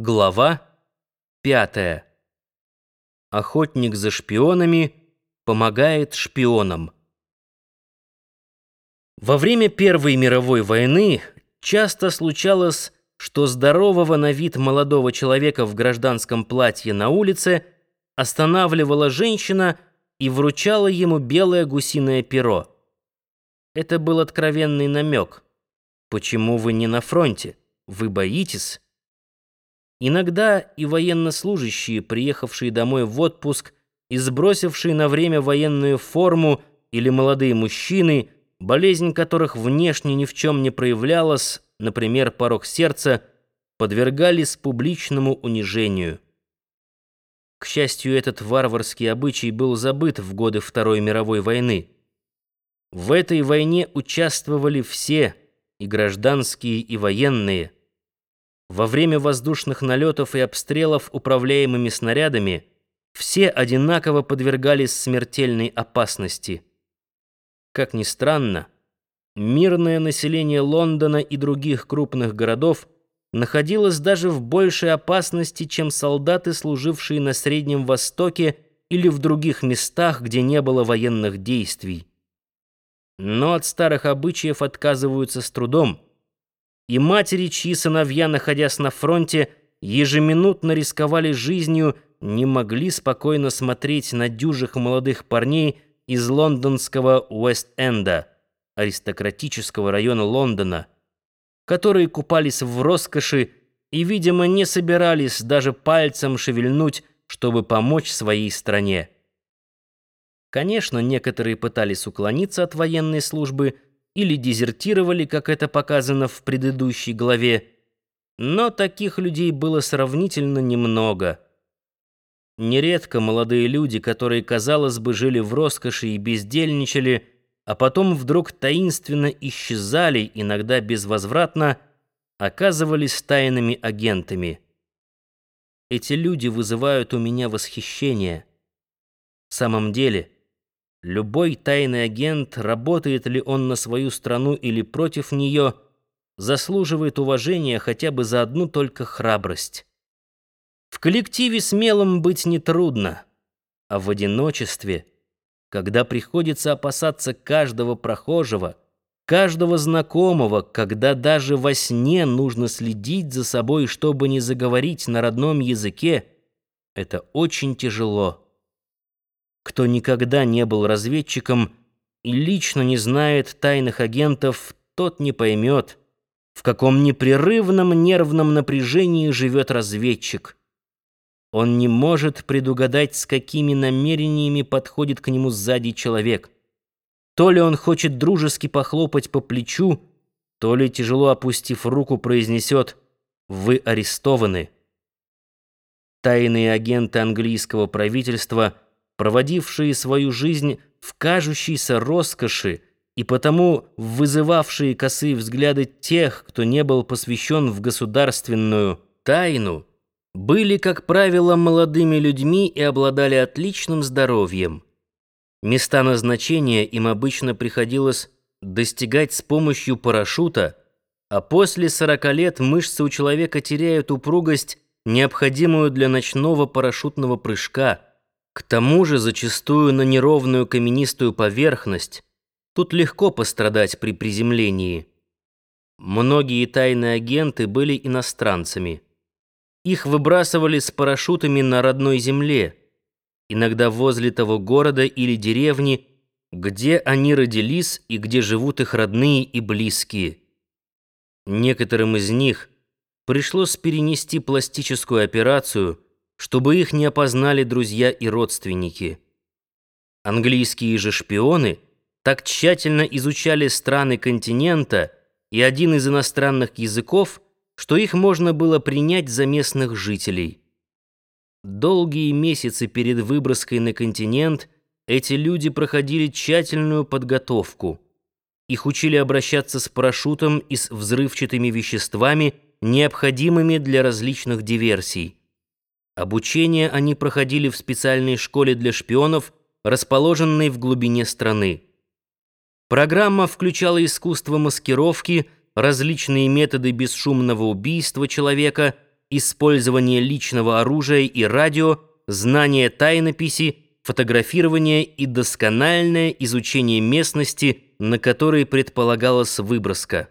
Глава пятая. Охотник за шпионами помогает шпионам. Во время Первой мировой войны часто случалось, что здорового на вид молодого человека в гражданском платье на улице останавливала женщина и вручала ему белое гусиное перо. Это был откровенный намек. Почему вы не на фронте? Вы боитесь? Иногда и военнослужащие, приехавшие домой в отпуск и сбросившие на время военную форму, или молодые мужчины, болезнь которых внешне ни в чем не проявлялась, например, порог сердца, подвергались публичному унижению. К счастью, этот варварский обычай был забыт в годы Второй мировой войны. В этой войне участвовали все, и гражданские, и военные – во время воздушных налетов и обстрелов управляемыми снарядами все одинаково подвергались смертельной опасности. Как ни странно, мирное население Лондона и других крупных городов находилось даже в большей опасности, чем солдаты, служившие на Среднем Востоке или в других местах, где не было военных действий. Но от старых обычаев отказываются с трудом – и матери, чьи сыновья, находясь на фронте, ежеминутно рисковали жизнью, не могли спокойно смотреть на дюжих молодых парней из лондонского Уэст-Энда, аристократического района Лондона, которые купались в роскоши и, видимо, не собирались даже пальцем шевельнуть, чтобы помочь своей стране. Конечно, некоторые пытались уклониться от военной службы – или дезертировали, как это показано в предыдущей главе, но таких людей было сравнительно немного. Нередко молодые люди, которые, казалось бы, жили в роскоши и бездельничали, а потом вдруг таинственно исчезали, иногда безвозвратно, оказывались тайными агентами. Эти люди вызывают у меня восхищение. В самом деле, Любой тайный агент, работает ли он на свою страну или против нее, заслуживает уважения хотя бы за одну только храбрость. В коллективе смелым быть нетрудно, а в одиночестве, когда приходится опасаться каждого прохожего, каждого знакомого, когда даже во сне нужно следить за собой, чтобы не заговорить на родном языке, это очень тяжело. Кто никогда не был разведчиком и лично не знает тайных агентов, тот не поймет, в каком непрерывном нервном напряжении живет разведчик. Он не может предугадать, с какими намерениями подходит к нему сзади человек. То ли он хочет дружески похлопать по плечу, то ли, тяжело опустив руку, произнесет «Вы арестованы». Тайные агенты английского правительства – проводившие свою жизнь в кажущейся роскоши и потому вызывавшие косые взгляды тех, кто не был посвящен в государственную тайну, были, как правило, молодыми людьми и обладали отличным здоровьем. Места назначения им обычно приходилось достигать с помощью парашюта, а после 40 лет мышцы у человека теряют упругость, необходимую для ночного парашютного прыжка – к тому же зачастую на неровную каменистую поверхность тут легко пострадать при приземлении. Многие тайные агенты были иностранцами. Их выбрасывали с парашютами на родной земле, иногда возле того города или деревни, где они родились и где живут их родные и близкие. Некоторым из них пришлось перенести пластическую операцию – чтобы их не опознали друзья и родственники. Английские же шпионы так тщательно изучали страны континента и один из иностранных языков, что их можно было принять за местных жителей. Долгие месяцы перед выброской на континент эти люди проходили тщательную подготовку. Их учили обращаться с парашютом и с взрывчатыми веществами, необходимыми для различных диверсий. Обучение они проходили в специальной школе для шпионов, расположенной в глубине страны. Программа включала искусство маскировки, различные методы бесшумного убийства человека, использование личного оружия и радио, знание тайнописи, фотографирование и доскональное изучение местности, на которой предполагалась выброска.